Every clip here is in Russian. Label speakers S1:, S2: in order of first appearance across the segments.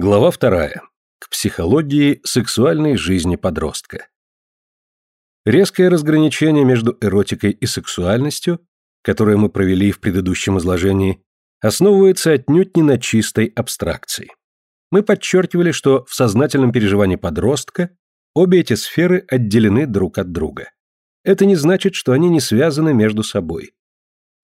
S1: Глава вторая. К психологии сексуальной жизни подростка. Резкое разграничение между эротикой и сексуальностью, которое мы провели в предыдущем изложении, основывается отнюдь не на чистой абстракции. Мы подчеркивали, что в сознательном переживании подростка обе эти сферы отделены друг от друга. Это не значит, что они не связаны между собой.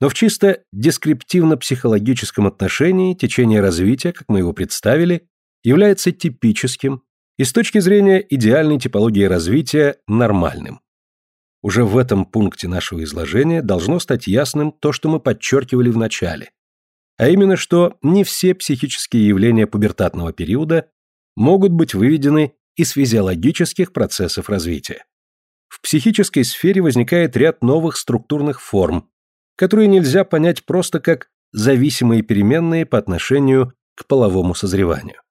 S1: Но в чисто дескриптивно-психологическом отношении течение развития, как мы его представили, является типическим и с точки зрения идеальной типологии развития нормальным. Уже в этом пункте нашего изложения должно стать ясным то, что мы подчеркивали в начале, а именно, что не все психические явления пубертатного периода могут быть выведены из физиологических процессов развития. В психической сфере возникает ряд новых структурных форм, которые нельзя понять просто как зависимые переменные по отношению к половому созреванию.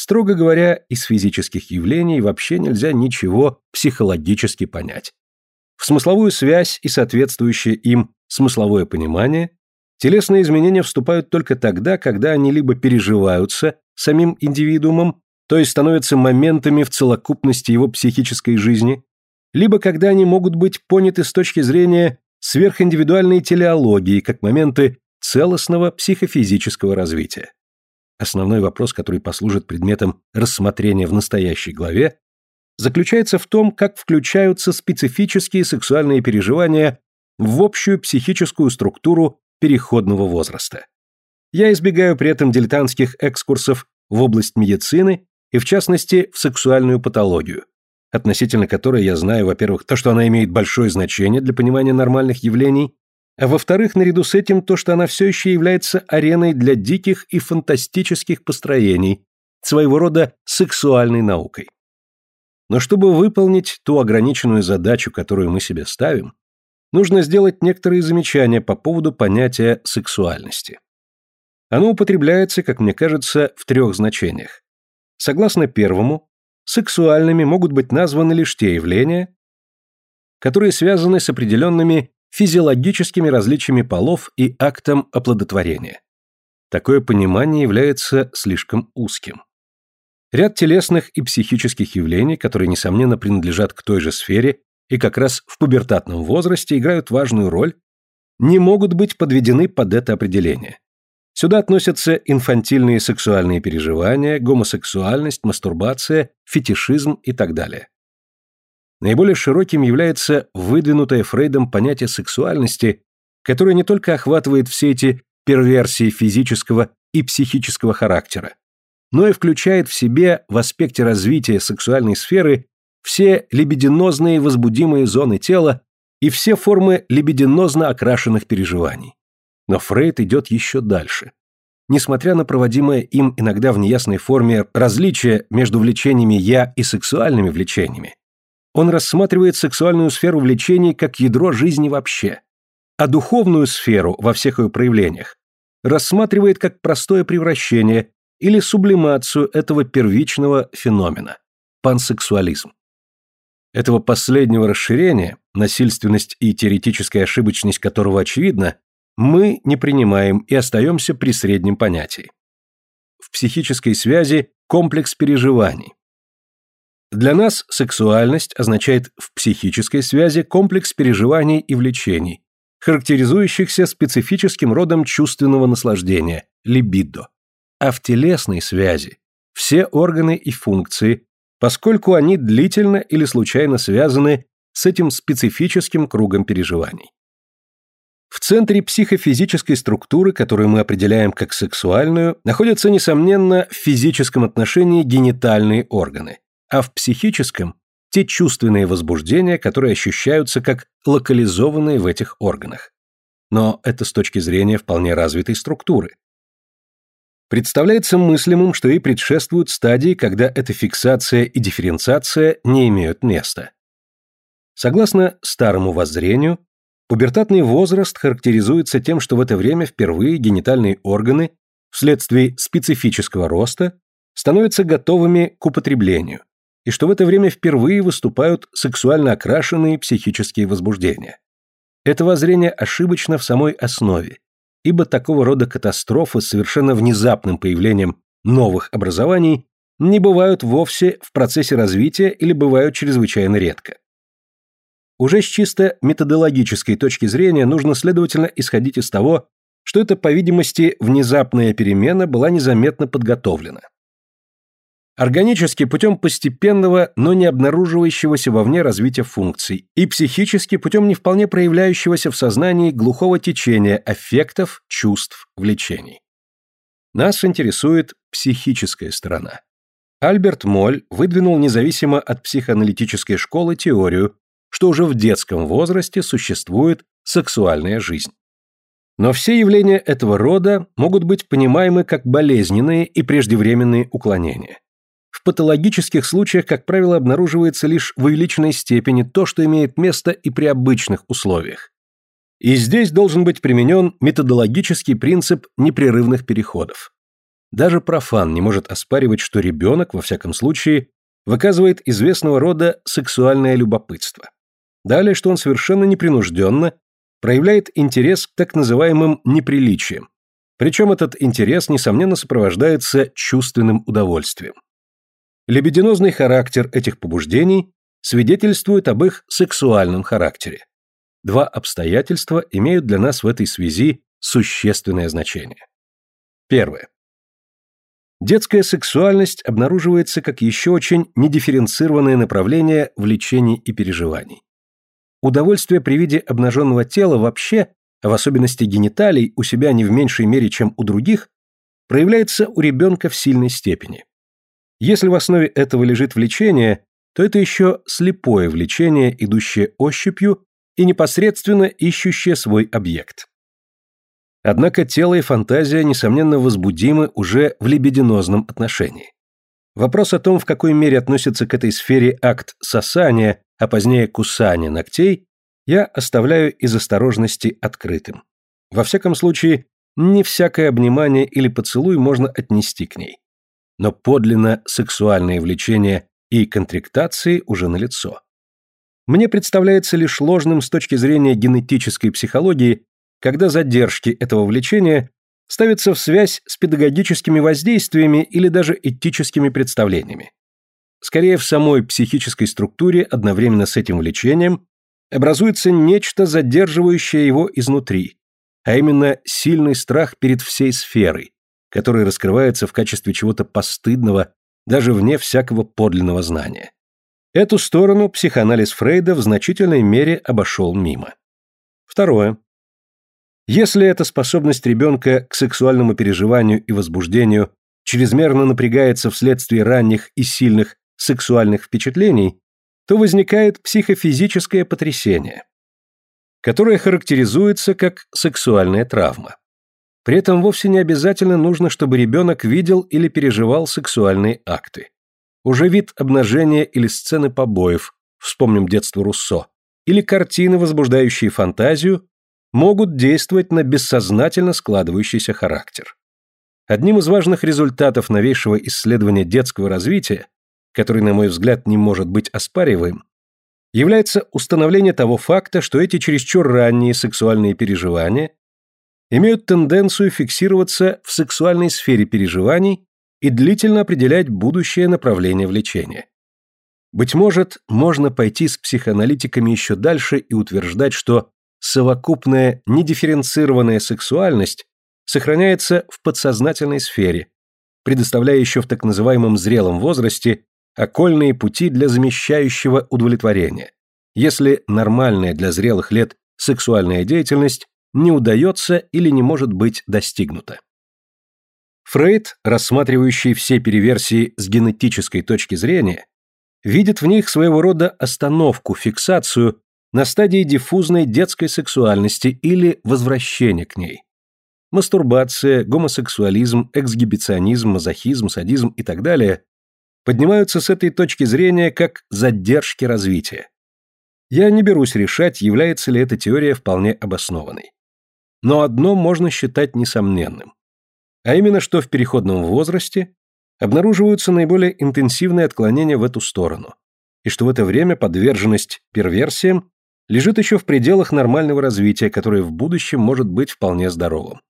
S1: Строго говоря, из физических явлений вообще нельзя ничего психологически понять. В смысловую связь и соответствующее им смысловое понимание телесные изменения вступают только тогда, когда они либо переживаются самим индивидуумом, то есть становятся моментами в целокупности его психической жизни, либо когда они могут быть поняты с точки зрения сверхиндивидуальной телеологии, как моменты целостного психофизического развития. Основной вопрос, который послужит предметом рассмотрения в настоящей главе, заключается в том, как включаются специфические сексуальные переживания в общую психическую структуру переходного возраста. Я избегаю при этом дилетантских экскурсов в область медицины и, в частности, в сексуальную патологию, относительно которой я знаю, во-первых, то, что она имеет большое значение для понимания нормальных явлений, а во-вторых, наряду с этим то, что она все еще является ареной для диких и фантастических построений, своего рода сексуальной наукой. Но чтобы выполнить ту ограниченную задачу, которую мы себе ставим, нужно сделать некоторые замечания по поводу понятия сексуальности. Оно употребляется, как мне кажется, в трех значениях. Согласно первому, сексуальными могут быть названы лишь те явления, которые связаны с определенными физиологическими различиями полов и актом оплодотворения. Такое понимание является слишком узким. Ряд телесных и психических явлений, которые, несомненно, принадлежат к той же сфере и как раз в пубертатном возрасте играют важную роль, не могут быть подведены под это определение. Сюда относятся инфантильные сексуальные переживания, гомосексуальность, мастурбация, фетишизм и так далее. Наиболее широким является выдвинутое Фрейдом понятие сексуальности, которое не только охватывает все эти перверсии физического и психического характера, но и включает в себе в аспекте развития сексуальной сферы все либидинозные возбудимые зоны тела и все формы либидинозно окрашенных переживаний. Но Фрейд идет еще дальше. Несмотря на проводимое им иногда в неясной форме различие между влечениями «я» и сексуальными влечениями, он рассматривает сексуальную сферу влечений как ядро жизни вообще, а духовную сферу во всех ее проявлениях рассматривает как простое превращение или сублимацию этого первичного феномена – пансексуализм. Этого последнего расширения, насильственность и теоретическая ошибочность которого очевидна, мы не принимаем и остаемся при среднем понятии. В психической связи комплекс переживаний, для нас сексуальность означает в психической связи комплекс переживаний и влечений, характеризующихся специфическим родом чувственного наслаждения – либидо. А в телесной связи – все органы и функции, поскольку они длительно или случайно связаны с этим специфическим кругом переживаний. В центре психофизической структуры, которую мы определяем как сексуальную, находятся, несомненно, в физическом отношении генитальные органы – а в психическом – те чувственные возбуждения, которые ощущаются как локализованные в этих органах. Но это с точки зрения вполне развитой структуры. Представляется мыслимым, что ей предшествуют стадии, когда эта фиксация и дифференциация не имеют места. Согласно старому воззрению, пубертатный возраст характеризуется тем, что в это время впервые генитальные органы вследствие специфического роста становятся готовыми к употреблению, и что в это время впервые выступают сексуально окрашенные психические возбуждения. Это воззрение ошибочно в самой основе, ибо такого рода катастрофы с совершенно внезапным появлением новых образований не бывают вовсе в процессе развития или бывают чрезвычайно редко. Уже с чисто методологической точки зрения нужно, следовательно, исходить из того, что эта, по видимости, внезапная перемена была незаметно подготовлена. Органически путем постепенного, но не обнаруживающегося вовне развития функций, и психически путем не вполне проявляющегося в сознании глухого течения аффектов, чувств, влечений. Нас интересует психическая сторона. Альберт Моль выдвинул независимо от психоаналитической школы теорию, что уже в детском возрасте существует сексуальная жизнь. Но все явления этого рода могут быть понимаемы как болезненные и преждевременные уклонения. В патологических случаях, как правило, обнаруживается лишь в увеличенной степени то, что имеет место и при обычных условиях. И здесь должен быть применен методологический принцип непрерывных переходов. Даже профан не может оспаривать, что ребенок, во всяком случае, выказывает известного рода сексуальное любопытство. Далее, что он совершенно непринужденно проявляет интерес к так называемым неприличиям. Причем этот интерес, несомненно, сопровождается чувственным удовольствием. Лебединозный характер этих побуждений свидетельствует об их сексуальном характере. Два обстоятельства имеют для нас в этой связи существенное значение. Первое. Детская сексуальность обнаруживается как еще очень недифференцированное направление влечений и переживаний. Удовольствие при виде обнаженного тела вообще, в особенности гениталий, у себя не в меньшей мере, чем у других, проявляется у ребенка в сильной степени. Если в основе этого лежит влечение, то это еще слепое влечение, идущее ощупью и непосредственно ищущее свой объект. Однако тело и фантазия, несомненно, возбудимы уже в лебединозном отношении. Вопрос о том, в какой мере относится к этой сфере акт сосания, а позднее кусания ногтей, я оставляю из осторожности открытым. Во всяком случае, не всякое обнимание или поцелуй можно отнести к ней. Но подлинно сексуальное влечение и контрактации уже налицо. Мне представляется лишь ложным с точки зрения генетической психологии, когда задержки этого влечения ставятся в связь с педагогическими воздействиями или даже этическими представлениями. Скорее, в самой психической структуре одновременно с этим влечением образуется нечто, задерживающее его изнутри, а именно сильный страх перед всей сферой, который раскрывается в качестве чего-то постыдного даже вне всякого подлинного знания. Эту сторону психоанализ Фрейда в значительной мере обошел мимо. Второе. Если эта способность ребенка к сексуальному переживанию и возбуждению чрезмерно напрягается вследствие ранних и сильных сексуальных впечатлений, то возникает психофизическое потрясение, которое характеризуется как сексуальная травма. При этом вовсе не обязательно нужно, чтобы ребенок видел или переживал сексуальные акты. Уже вид обнажения или сцены побоев, вспомним детство Руссо, или картины, возбуждающие фантазию, могут действовать на бессознательно складывающийся характер. Одним из важных результатов новейшего исследования детского развития, который, на мой взгляд, не может быть оспариваем, является установление того факта, что эти чересчур ранние сексуальные переживания имеют тенденцию фиксироваться в сексуальной сфере переживаний и длительно определять будущее направление влечения. Быть может, можно пойти с психоаналитиками еще дальше и утверждать, что совокупная недифференцированная сексуальность сохраняется в подсознательной сфере, предоставляя еще в так называемом зрелом возрасте окольные пути для замещающего удовлетворения, если нормальная для зрелых лет сексуальная деятельность не удается или не может быть достигнута. Фрейд, рассматривающий все переверсии с генетической точки зрения, видит в них своего рода остановку, фиксацию на стадии диффузной детской сексуальности или возвращения к ней. Мастурбация, гомосексуализм, эксгибиционизм, мазохизм, садизм и так далее поднимаются с этой точки зрения как задержки развития. Я не берусь решать, является ли эта теория вполне обоснованной. Но одно можно считать несомненным. А именно, что в переходном возрасте обнаруживаются наиболее интенсивные отклонения в эту сторону, и что в это время подверженность перверсиям лежит еще в пределах нормального развития, которое в будущем может быть вполне здоровым.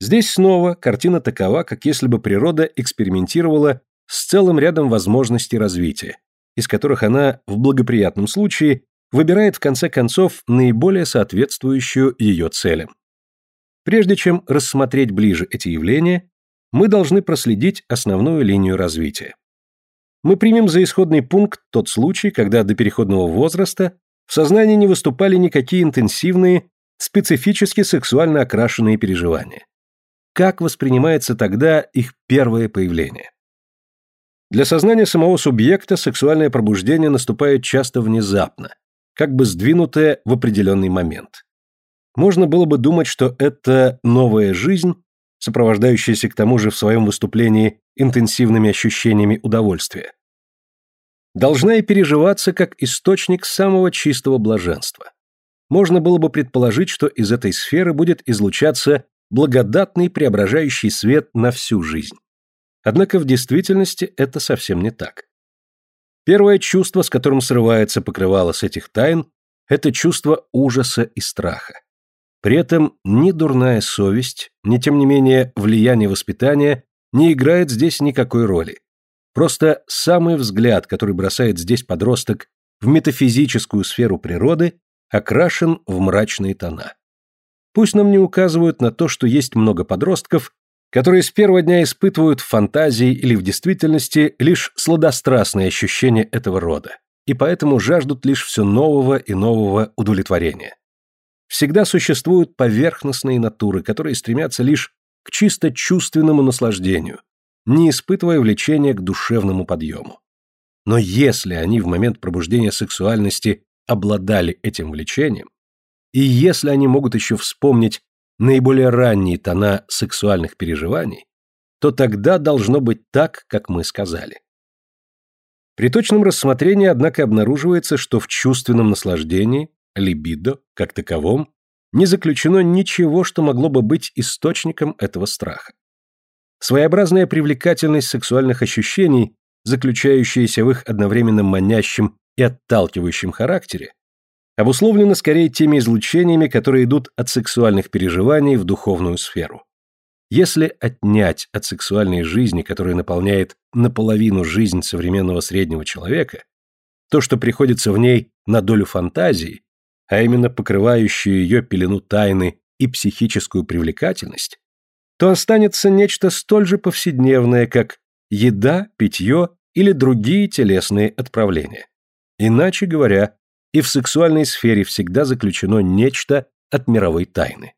S1: Здесь снова картина такова, как если бы природа экспериментировала с целым рядом возможностей развития, из которых она в благоприятном случае выбирает в конце концов наиболее соответствующую ее целям. Прежде чем рассмотреть ближе эти явления, мы должны проследить основную линию развития. Мы примем за исходный пункт тот случай, когда до переходного возраста в сознании не выступали никакие интенсивные, специфически сексуально окрашенные переживания. Как воспринимается тогда их первое появление? Для сознания самого субъекта сексуальное пробуждение наступает часто внезапно, как бы сдвинутое в определенный момент. Можно было бы думать, что это новая жизнь, сопровождающаяся к тому же в своем выступлении интенсивными ощущениями удовольствия, должна и переживаться как источник самого чистого блаженства. Можно было бы предположить, что из этой сферы будет излучаться благодатный преображающий свет на всю жизнь. Однако в действительности это совсем не так. Первое чувство, с которым срывается покрывало с этих тайн, это чувство ужаса и страха. При этом ни дурная совесть, ни тем не менее влияние воспитания не играет здесь никакой роли. Просто самый взгляд, который бросает здесь подросток в метафизическую сферу природы, окрашен в мрачные тона. Пусть нам не указывают на то, что есть много подростков, которые с первого дня испытывают в фантазии или в действительности лишь сладострастные ощущения этого рода, и поэтому жаждут лишь все нового и нового удовлетворения. Всегда существуют поверхностные натуры, которые стремятся лишь к чисто чувственному наслаждению, не испытывая влечения к душевному подъему. Но если они в момент пробуждения сексуальности обладали этим влечением, и если они могут еще вспомнить наиболее ранние тона сексуальных переживаний, то тогда должно быть так, как мы сказали. При точном рассмотрении, однако, обнаруживается, что в чувственном наслаждении, либидо, как таковом, не заключено ничего, что могло бы быть источником этого страха. Своеобразная привлекательность сексуальных ощущений, заключающаяся в их одновременно манящем и отталкивающем характере, обусловлено скорее теми излучениями, которые идут от сексуальных переживаний в духовную сферу. Если отнять от сексуальной жизни, которая наполняет наполовину жизнь современного среднего человека, то, что приходится в ней на долю фантазии, а именно покрывающую ее пелену тайны и психическую привлекательность, то останется нечто столь же повседневное, как еда, питье или другие телесные отправления. Иначе говоря, и в сексуальной сфере всегда заключено нечто от мировой тайны.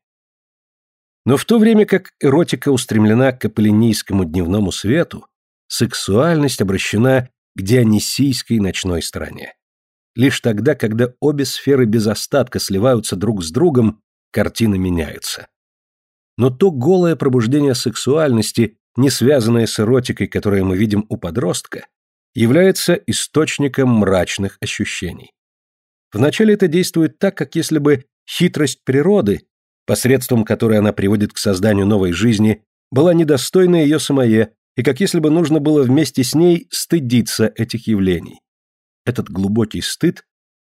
S1: Но в то время как эротика устремлена к аполлинийскому дневному свету, сексуальность обращена к дионисийской ночной стороне. Лишь тогда, когда обе сферы без остатка сливаются друг с другом, картина меняется. Но то голое пробуждение сексуальности, не связанное с эротикой, которое мы видим у подростка, является источником мрачных ощущений. Вначале это действует так, как если бы хитрость природы, посредством которой она приводит к созданию новой жизни, была недостойна ее самое, и как если бы нужно было вместе с ней стыдиться этих явлений. Этот глубокий стыд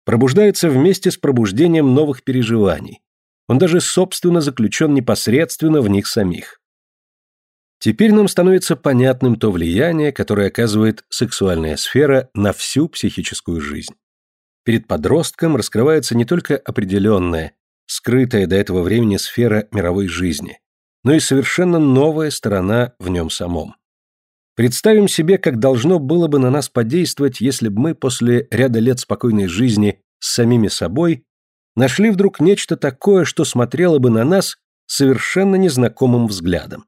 S1: пробуждается вместе с пробуждением новых переживаний. Он даже собственно заключен непосредственно в них самих. Теперь нам становится понятным то влияние, которое оказывает сексуальная сфера на всю психическую жизнь. Перед подростком раскрывается не только определенная, скрытая до этого времени сфера мировой жизни, но и совершенно новая сторона в нем самом. Представим себе, как должно было бы на нас подействовать, если бы мы после ряда лет спокойной жизни с самими собой нашли вдруг нечто такое, что смотрело бы на нас совершенно незнакомым взглядом.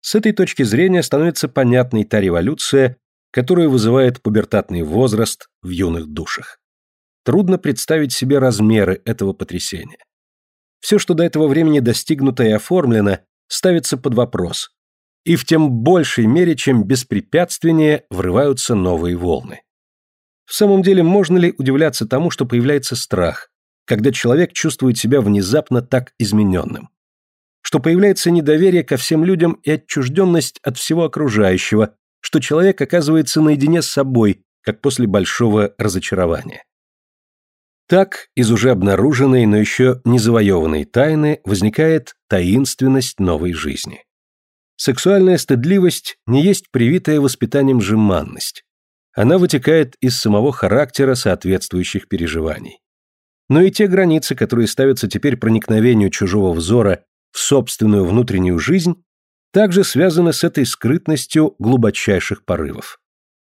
S1: С этой точки зрения становится понятной та революция, которую вызывает пубертатный возраст в юных душах. Трудно представить себе размеры этого потрясения. Все, что до этого времени достигнуто и оформлено, ставится под вопрос. И в тем большей мере, чем беспрепятственнее врываются новые волны. В самом деле, можно ли удивляться тому, что появляется страх, когда человек чувствует себя внезапно так измененным? Что появляется недоверие ко всем людям и отчужденность от всего окружающего, что человек оказывается наедине с собой, как после большого разочарования. Так из уже обнаруженной, но еще не завоеванной тайны возникает таинственность новой жизни. Сексуальная стыдливость не есть привитая воспитанием жеманность. Она вытекает из самого характера соответствующих переживаний. Но и те границы, которые ставятся теперь проникновению чужого взора в собственную внутреннюю жизнь, также связаны с этой скрытностью глубочайших порывов.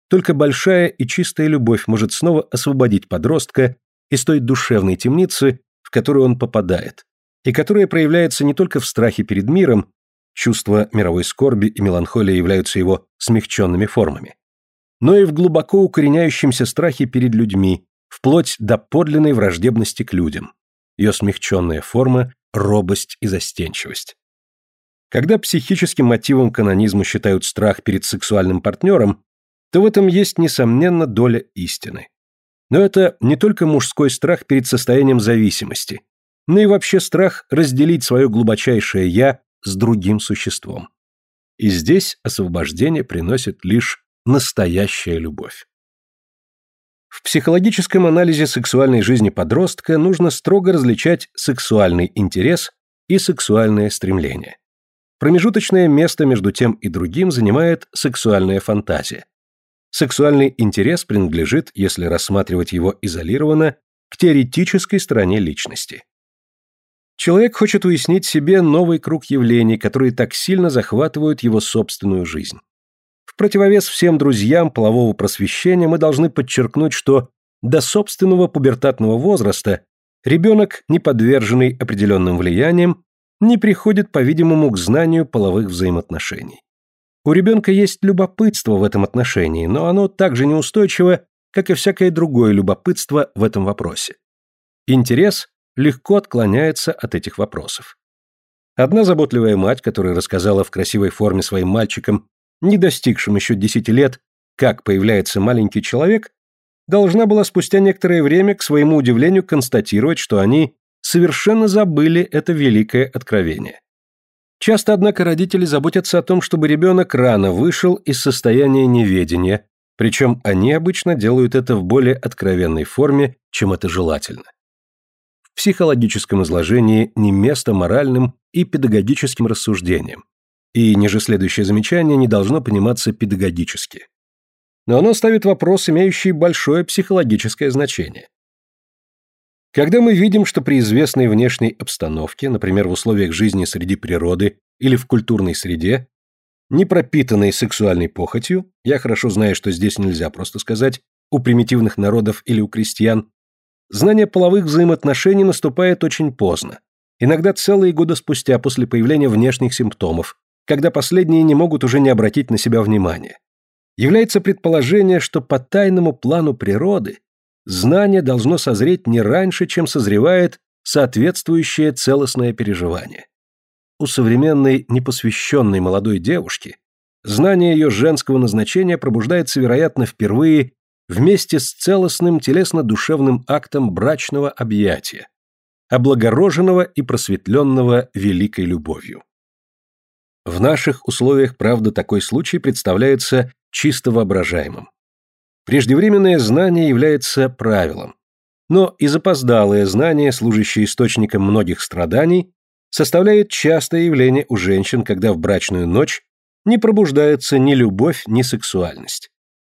S1: Только большая и чистая любовь может снова освободить подростка из той душевной темницы, в которую он попадает, и которая проявляется не только в страхе перед миром, чувства мировой скорби и меланхолия являются его смягченными формами, но и в глубоко укореняющемся страхе перед людьми, вплоть до подлинной враждебности к людям. Ее смягченная форма – робость и застенчивость. Когда психическим мотивом канонизма считают страх перед сексуальным партнером, то в этом есть, несомненно, доля истины. Но это не только мужской страх перед состоянием зависимости, но и вообще страх разделить свое глубочайшее «я» с другим существом. И здесь освобождение приносит лишь настоящая любовь. В психологическом анализе сексуальной жизни подростка нужно строго различать сексуальный интерес и сексуальное стремление. Промежуточное место между тем и другим занимает сексуальная фантазия. Сексуальный интерес принадлежит, если рассматривать его изолированно, к теоретической стороне личности. Человек хочет уяснить себе новый круг явлений, которые так сильно захватывают его собственную жизнь. В противовес всем друзьям полового просвещения мы должны подчеркнуть, что до собственного пубертатного возраста ребенок, не подверженный определенным влияниям, не приходит, по-видимому, к знанию половых взаимоотношений. У ребенка есть любопытство в этом отношении, но оно так же неустойчиво, как и всякое другое любопытство в этом вопросе. Интерес легко отклоняется от этих вопросов. Одна заботливая мать, которая рассказала в красивой форме своим мальчикам, не достигшим еще 10 лет, как появляется маленький человек, должна была спустя некоторое время, к своему удивлению, констатировать, что они совершенно забыли это великое откровение. Часто, однако, родители заботятся о том, чтобы ребенок рано вышел из состояния неведения, причем они обычно делают это в более откровенной форме, чем это желательно психологическом изложении не место моральным и педагогическим рассуждениям, и ниже следующее замечание не должно пониматься педагогически. Но оно ставит вопрос, имеющий большое психологическое значение. Когда мы видим, что при известной внешней обстановке, например, в условиях жизни среди природы или в культурной среде, не пропитанной сексуальной похотью, я хорошо знаю, что здесь нельзя просто сказать у примитивных народов или у крестьян, Знание половых взаимоотношений наступает очень поздно, иногда целые годы спустя после появления внешних симптомов, когда последние не могут уже не обратить на себя внимания. Является предположение, что по тайному плану природы знание должно созреть не раньше, чем созревает соответствующее целостное переживание. У современной непосвященной молодой девушки знание ее женского назначения пробуждается, вероятно, впервые вместе с целостным телесно-душевным актом брачного объятия, облагороженного и просветленного великой любовью. В наших условиях, правда, такой случай представляется чисто воображаемым. Преждевременное знание является правилом, но и запоздалое знание, служащее источником многих страданий, составляет частое явление у женщин, когда в брачную ночь не пробуждается ни любовь, ни сексуальность.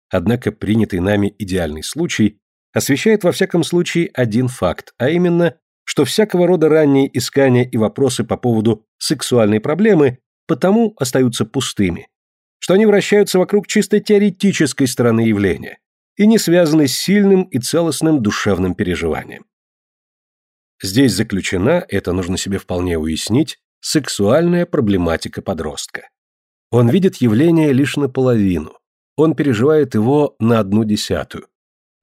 S1: Однако принятый нами идеальный случай освещает во всяком случае один факт, а именно, что всякого рода ранние искания и вопросы по поводу сексуальной проблемы потому остаются пустыми, что они вращаются вокруг чисто теоретической стороны явления и не связаны с сильным и целостным душевным переживанием. Здесь заключена, это нужно себе вполне уяснить, сексуальная проблематика подростка. Он видит явление лишь наполовину, он переживает его на одну десятую.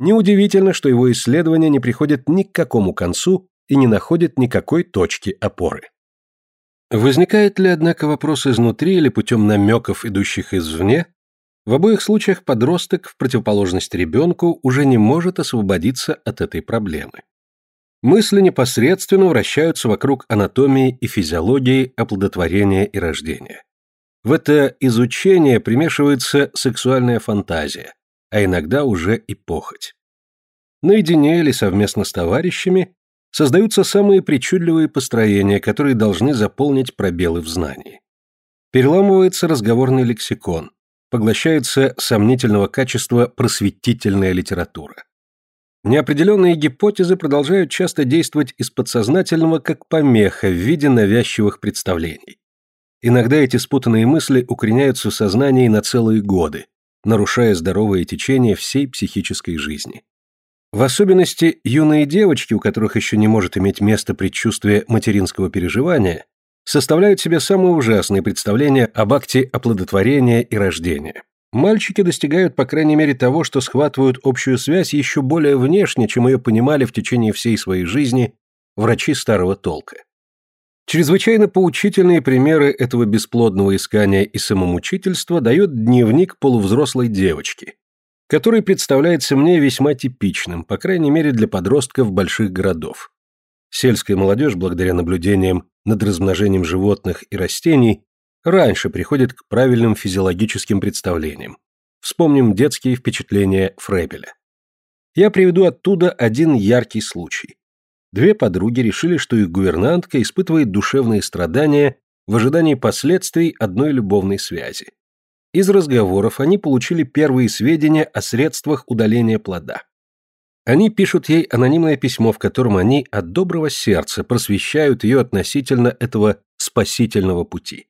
S1: Неудивительно, что его исследования не приходят ни к какому концу и не находят никакой точки опоры. Возникает ли, однако, вопрос изнутри или путем намеков, идущих извне? В обоих случаях подросток, в противоположность ребенку, уже не может освободиться от этой проблемы. Мысли непосредственно вращаются вокруг анатомии и физиологии оплодотворения и рождения. В это изучение примешивается сексуальная фантазия, а иногда уже и похоть. наедине или совместно с товарищами, создаются самые причудливые построения, которые должны заполнить пробелы в знании. Переламывается разговорный лексикон, поглощается сомнительного качества просветительная литература. Неопределенные гипотезы продолжают часто действовать из подсознательного как помеха в виде навязчивых представлений. Иногда эти спутанные мысли укореняются в сознании на целые годы, нарушая здоровое течение всей психической жизни. В особенности юные девочки, у которых еще не может иметь место предчувствие материнского переживания, составляют себе самые ужасные представления об акте оплодотворения и рождения. Мальчики достигают, по крайней мере, того, что схватывают общую связь еще более внешне, чем ее понимали в течение всей своей жизни врачи старого толка. Чрезвычайно поучительные примеры этого бесплодного искания и самомучительства дает дневник полувзрослой девочки, который представляется мне весьма типичным, по крайней мере для подростков больших городов. Сельская молодежь, благодаря наблюдениям над размножением животных и растений, раньше приходит к правильным физиологическим представлениям. Вспомним детские впечатления Фребеля. Я приведу оттуда один яркий случай. Две подруги решили, что их гувернантка испытывает душевные страдания в ожидании последствий одной любовной связи. Из разговоров они получили первые сведения о средствах удаления плода. Они пишут ей анонимное письмо, в котором они от доброго сердца просвещают ее относительно этого спасительного пути.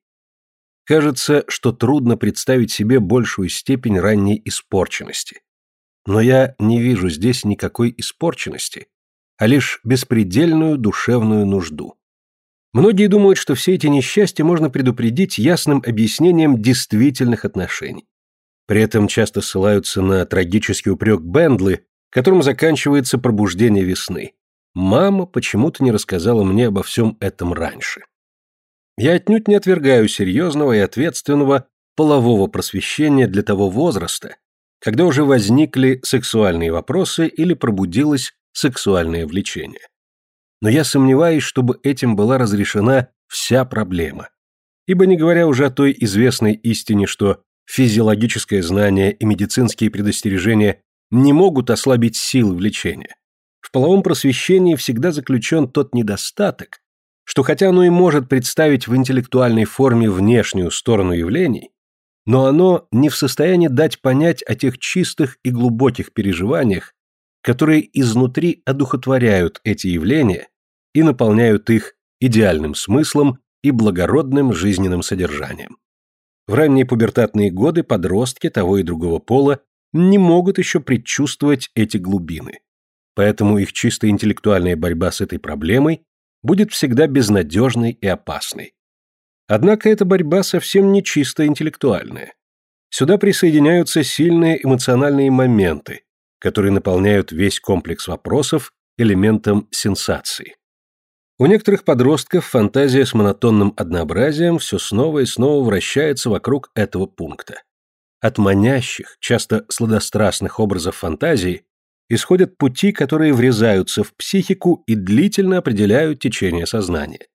S1: Кажется, что трудно представить себе большую степень ранней испорченности. Но я не вижу здесь никакой испорченности, а лишь беспредельную душевную нужду. Многие думают, что все эти несчастья можно предупредить ясным объяснением действительных отношений. При этом часто ссылаются на трагический упрек Бендлы, которым заканчивается пробуждение весны. Мама почему-то не рассказала мне обо всем этом раньше. Я отнюдь не отвергаю серьезного и ответственного полового просвещения для того возраста, когда уже возникли сексуальные вопросы или пробудилось сексуальное влечение. Но я сомневаюсь, чтобы этим была разрешена вся проблема. Ибо не говоря уже о той известной истине, что физиологическое знание и медицинские предостережения не могут ослабить силы влечения. В половом просвещении всегда заключен тот недостаток, что хотя оно и может представить в интеллектуальной форме внешнюю сторону явлений, но оно не в состоянии дать понять о тех чистых и глубоких переживаниях, которые изнутри одухотворяют эти явления и наполняют их идеальным смыслом и благородным жизненным содержанием. В ранние пубертатные годы подростки того и другого пола не могут еще предчувствовать эти глубины. Поэтому их чисто интеллектуальная борьба с этой проблемой будет всегда безнадежной и опасной. Однако эта борьба совсем не чисто интеллектуальная. Сюда присоединяются сильные эмоциональные моменты, которые наполняют весь комплекс вопросов элементом сенсации. У некоторых подростков фантазия с монотонным однообразием все снова и снова вращается вокруг этого пункта. От манящих, часто сладострастных образов фантазии исходят пути, которые врезаются в психику и длительно определяют течение сознания.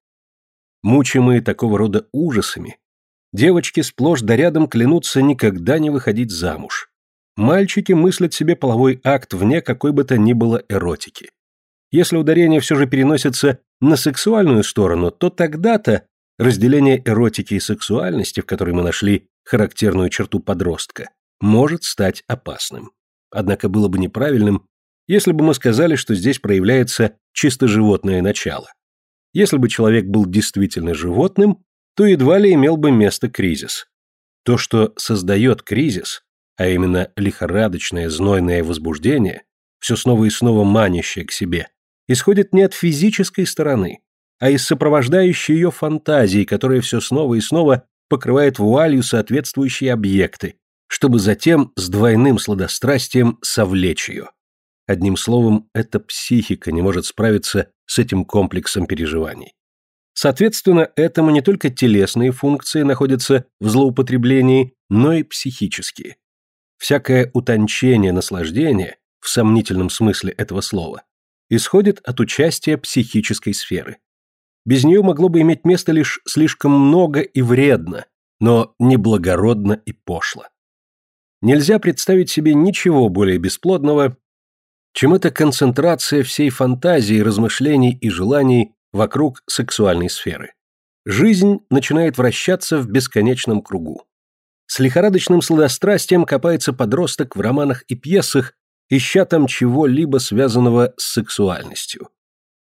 S1: Мучимые такого рода ужасами, девочки сплошь да рядом клянутся никогда не выходить замуж. Мальчики мыслят себе половой акт вне какой бы то ни было эротики. Если ударение все же переносится на сексуальную сторону, то тогда-то разделение эротики и сексуальности, в которой мы нашли характерную черту подростка, может стать опасным. Однако было бы неправильным, если бы мы сказали, что здесь проявляется чисто животное начало. Если бы человек был действительно животным, то едва ли имел бы место кризис. То, что создает кризис, а именно лихорадочное знойное возбуждение, все снова и снова манящее к себе, исходит не от физической стороны, а из сопровождающей ее фантазии, которая все снова и снова покрывает вуалью соответствующие объекты, чтобы затем с двойным сладострастием совлечь ее. Одним словом, эта психика не может справиться с этим комплексом переживаний. Соответственно, этому не только телесные функции находятся в злоупотреблении, но и психические. Всякое утончение наслаждения, в сомнительном смысле этого слова, исходит от участия психической сферы. Без нее могло бы иметь место лишь слишком много и вредно, но неблагородно и пошло. Нельзя представить себе ничего более бесплодного, чем эта концентрация всей фантазии, размышлений и желаний вокруг сексуальной сферы. Жизнь начинает вращаться в бесконечном кругу. С лихорадочным сладострастием копается подросток в романах и пьесах, ища там чего-либо связанного с сексуальностью.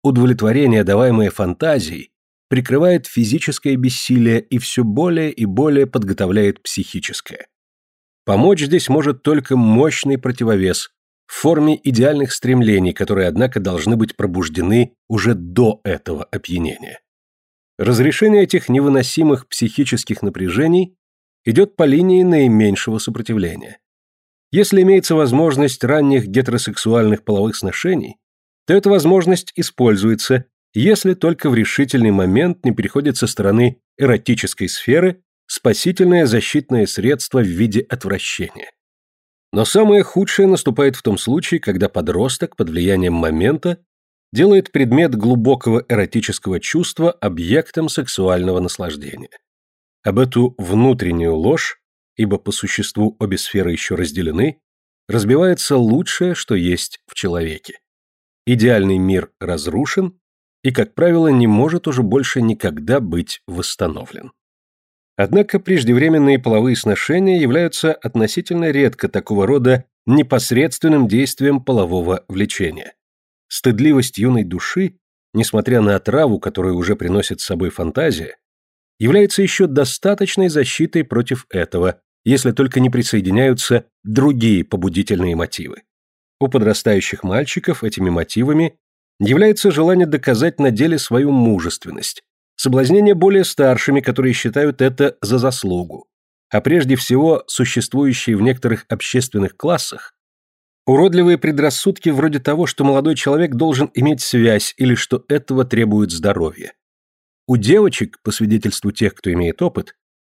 S1: Удовлетворение, даваемое фантазией, прикрывает физическое бессилие и все более и более подготовляет психическое. Помочь здесь может только мощный противовес в форме идеальных стремлений, которые, однако, должны быть пробуждены уже до этого опьянения. Разрешение этих невыносимых психических напряжений идет по линии наименьшего сопротивления. Если имеется возможность ранних гетеросексуальных половых сношений, то эта возможность используется, если только в решительный момент не переходит со стороны эротической сферы спасительное защитное средство в виде отвращения. Но самое худшее наступает в том случае, когда подросток под влиянием момента делает предмет глубокого эротического чувства объектом сексуального наслаждения. Об эту внутреннюю ложь, ибо по существу обе сферы еще разделены, разбивается лучшее, что есть в человеке. Идеальный мир разрушен и, как правило, не может уже больше никогда быть восстановлен. Однако преждевременные половые сношения являются относительно редко такого рода непосредственным действием полового влечения. Стыдливость юной души, несмотря на отраву, которую уже приносит с собой фантазия, является еще достаточной защитой против этого, если только не присоединяются другие побудительные мотивы. У подрастающих мальчиков этими мотивами является желание доказать на деле свою мужественность, соблазнение более старшими, которые считают это за заслугу, а прежде всего существующие в некоторых общественных классах уродливые предрассудки вроде того, что молодой человек должен иметь связь или что этого требует здоровье. У девочек, по свидетельству тех, кто имеет опыт,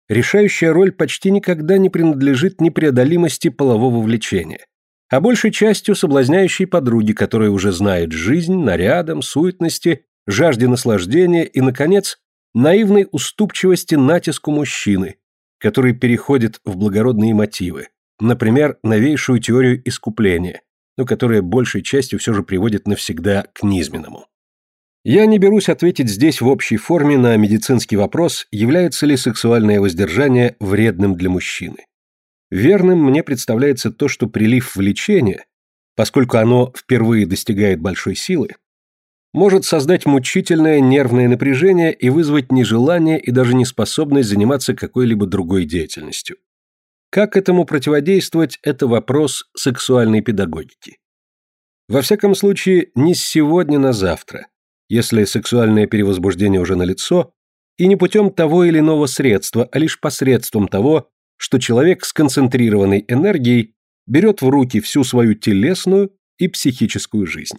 S1: решающая роль почти никогда не принадлежит непреодолимости полового влечения, а большей частью соблазняющей подруги, которая уже знает жизнь, нарядом, суетности жажде наслаждения и, наконец, наивной уступчивости натиску мужчины, который переходит в благородные мотивы, например, новейшую теорию искупления, но которая большей частью все же приводит навсегда к низменному. Я не берусь ответить здесь в общей форме на медицинский вопрос, является ли сексуальное воздержание вредным для мужчины. Верным мне представляется то, что прилив влечения, поскольку оно впервые достигает большой силы, может создать мучительное нервное напряжение и вызвать нежелание и даже неспособность заниматься какой-либо другой деятельностью. Как этому противодействовать – это вопрос сексуальной педагогики. Во всяком случае, не с сегодня на завтра, если сексуальное перевозбуждение уже налицо, и не путем того или иного средства, а лишь посредством того, что человек с концентрированной энергией берет в руки всю свою телесную и психическую жизнь.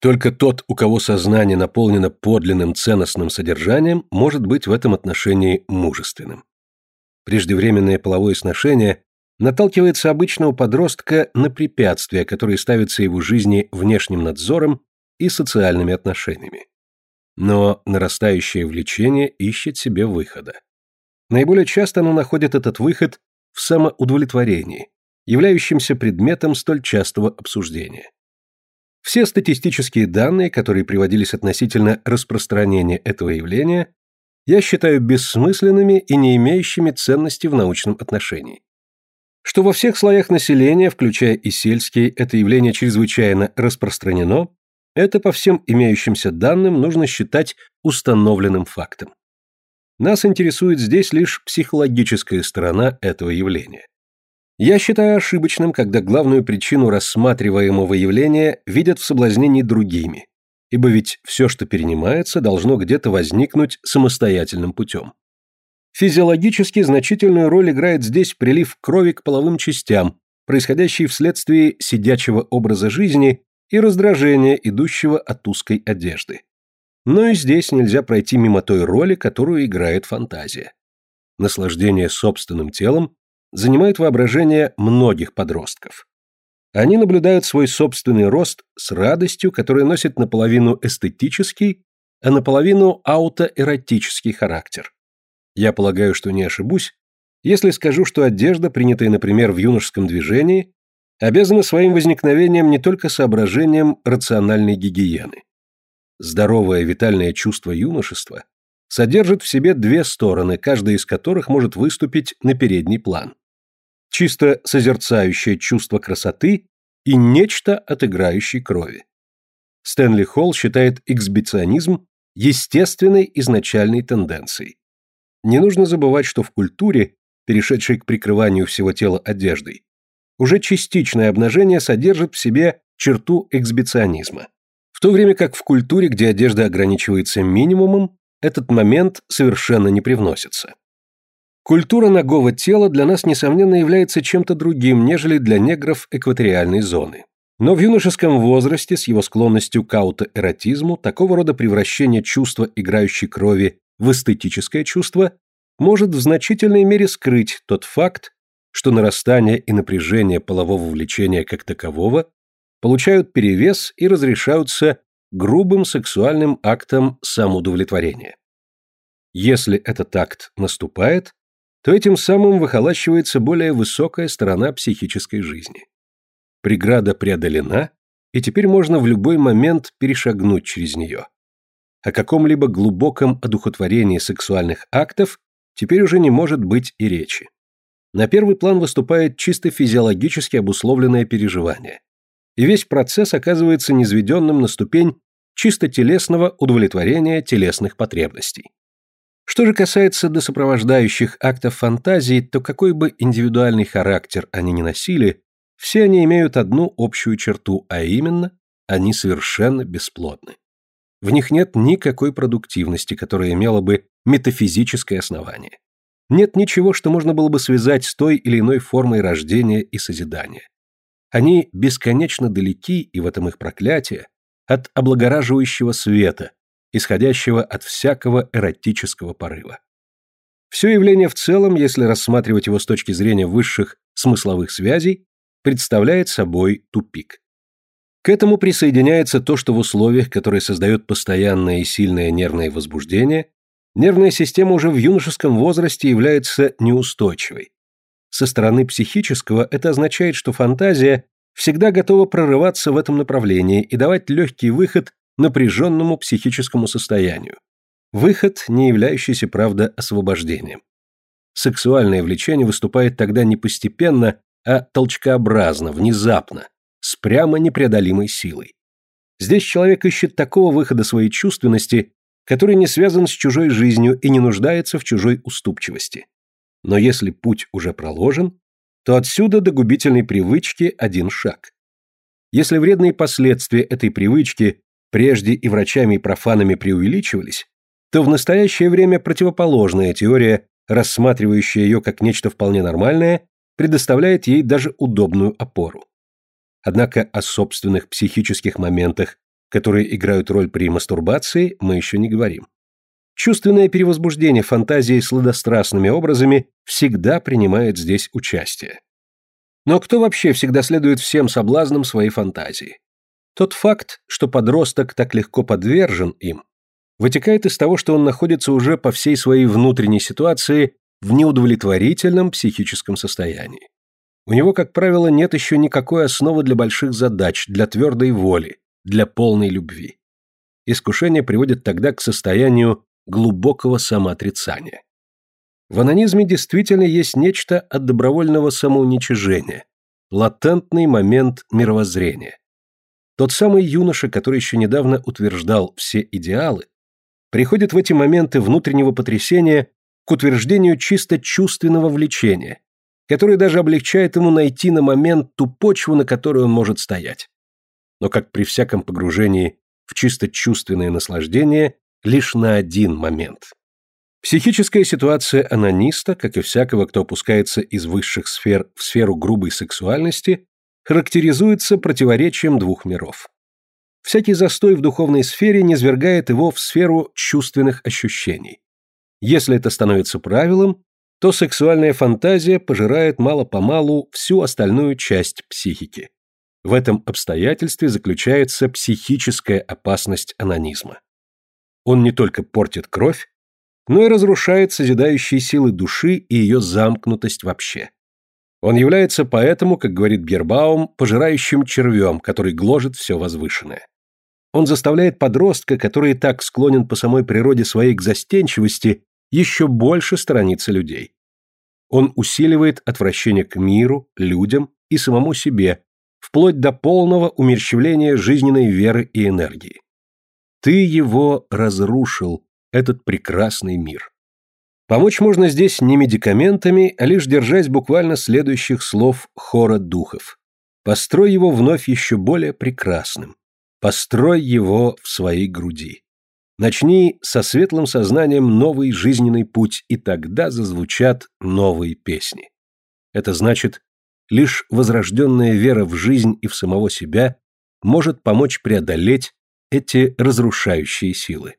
S1: Только тот, у кого сознание наполнено подлинным ценностным содержанием, может быть в этом отношении мужественным. Преждевременное половое сношение наталкивается обычно у подростка на препятствия, которые ставятся его жизни внешним надзором и социальными отношениями. Но нарастающее влечение ищет себе выхода. Наиболее часто оно находит этот выход в самоудовлетворении, являющемся предметом столь частого обсуждения. Все статистические данные, которые приводились относительно распространения этого явления, я считаю бессмысленными и не имеющими ценности в научном отношении. Что во всех слоях населения, включая и сельские, это явление чрезвычайно распространено, это по всем имеющимся данным нужно считать установленным фактом. Нас интересует здесь лишь психологическая сторона этого явления. Я считаю ошибочным, когда главную причину рассматриваемого явления видят в соблазнении другими, ибо ведь все, что перенимается, должно где-то возникнуть самостоятельным путем. Физиологически значительную роль играет здесь прилив крови к половым частям, происходящий вследствие сидячего образа жизни и раздражения, идущего от узкой одежды. Но и здесь нельзя пройти мимо той роли, которую играет фантазия. Наслаждение собственным телом занимают воображение многих подростков. Они наблюдают свой собственный рост с радостью, которая носит наполовину эстетический, а наполовину аутоэротический характер. Я полагаю, что не ошибусь, если скажу, что одежда, принятая, например, в юношеском движении, обязаны своим возникновением не только соображениям рациональной гигиены. Здоровое витальное чувство юношества содержит в себе две стороны, каждая из которых может выступить на передний план. Чисто созерцающее чувство красоты и нечто от играющей крови. Стэнли Холл считает эксбиционизм естественной изначальной тенденцией. Не нужно забывать, что в культуре, перешедшей к прикрыванию всего тела одеждой, уже частичное обнажение содержит в себе черту эксбиционизма. В то время как в культуре, где одежда ограничивается минимумом, этот момент совершенно не привносится. Культура нагого тела для нас, несомненно, является чем-то другим, нежели для негров экваториальной зоны. Но в юношеском возрасте, с его склонностью к аутоэротизму, такого рода превращение чувства играющей крови в эстетическое чувство может в значительной мере скрыть тот факт, что нарастание и напряжение полового влечения как такового получают перевес и разрешаются грубым сексуальным актом самоудовлетворения. Если этот акт наступает, то этим самым выхолащивается более высокая сторона психической жизни. Преграда преодолена, и теперь можно в любой момент перешагнуть через нее. О каком-либо глубоком одухотворении сексуальных актов теперь уже не может быть и речи. На первый план выступает чисто физиологически обусловленное переживание. И весь процесс оказывается низведенным на ступень чисто телесного удовлетворения телесных потребностей. Что же касается до сопровождающих актов фантазии, то какой бы индивидуальный характер они ни носили, все они имеют одну общую черту, а именно, они совершенно бесплодны. В них нет никакой продуктивности, которая имела бы метафизическое основание. Нет ничего, что можно было бы связать с той или иной формой рождения и созидания. Они бесконечно далеки, и в этом их проклятие, от облагораживающего света, исходящего от всякого эротического порыва. Все явление в целом, если рассматривать его с точки зрения высших смысловых связей, представляет собой тупик. К этому присоединяется то, что в условиях, которые создают постоянное и сильное нервное возбуждение, нервная система уже в юношеском возрасте является неустойчивой. Со стороны психического это означает, что фантазия всегда готова прорываться в этом направлении и давать легкий выход напряженному психическому состоянию. Выход, не являющийся, правда, освобождением. Сексуальное влечение выступает тогда не постепенно, а толчкообразно, внезапно, с прямо непреодолимой силой. Здесь человек ищет такого выхода своей чувственности, который не связан с чужой жизнью и не нуждается в чужой уступчивости. Но если путь уже проложен, то отсюда до губительной привычки один шаг. Если вредные последствия этой привычки прежде и врачами и профанами преувеличивались, то в настоящее время противоположная теория, рассматривающая ее как нечто вполне нормальное, предоставляет ей даже удобную опору. Однако о собственных психических моментах, которые играют роль при мастурбации, мы еще не говорим. Чувственное перевозбуждение фантазии сладострастными образами всегда принимает здесь участие. Но кто вообще всегда следует всем соблазнам своей фантазии? Тот факт, что подросток так легко подвержен им, вытекает из того, что он находится уже по всей своей внутренней ситуации в неудовлетворительном психическом состоянии. У него, как правило, нет еще никакой основы для больших задач, для твердой воли, для полной любви. Искушение приводит тогда к состоянию глубокого самоотрицания. В анонизме действительно есть нечто от добровольного самоуничижения, латентный момент мировоззрения. Тот самый юноша, который еще недавно утверждал все идеалы, приходит в эти моменты внутреннего потрясения к утверждению чисто чувственного влечения, которое даже облегчает ему найти на момент ту почву, на которой он может стоять. Но как при всяком погружении в чисто чувственное наслаждение, лишь на один момент. Психическая ситуация анониста, как и всякого, кто опускается из высших сфер в сферу грубой сексуальности, характеризуется противоречием двух миров. Всякий застой в духовной сфере низвергает его в сферу чувственных ощущений. Если это становится правилом, то сексуальная фантазия пожирает мало-помалу всю остальную часть психики. В этом обстоятельстве заключается психическая опасность анонизма. Он не только портит кровь, но и разрушает созидающие силы души и ее замкнутость вообще. Он является поэтому, как говорит Бьербаум, пожирающим червем, который гложет все возвышенное. Он заставляет подростка, который так склонен по самой природе своей к застенчивости, еще больше сторониться людей. Он усиливает отвращение к миру, людям и самому себе, вплоть до полного умерщвления жизненной веры и энергии. Ты его разрушил, этот прекрасный мир. Помочь можно здесь не медикаментами, а лишь держась буквально следующих слов хора духов. Построй его вновь еще более прекрасным. Построй его в своей груди. Начни со светлым сознанием новый жизненный путь, и тогда зазвучат новые песни. Это значит, лишь возрожденная вера в жизнь и в самого себя может помочь преодолеть эти разрушающие силы.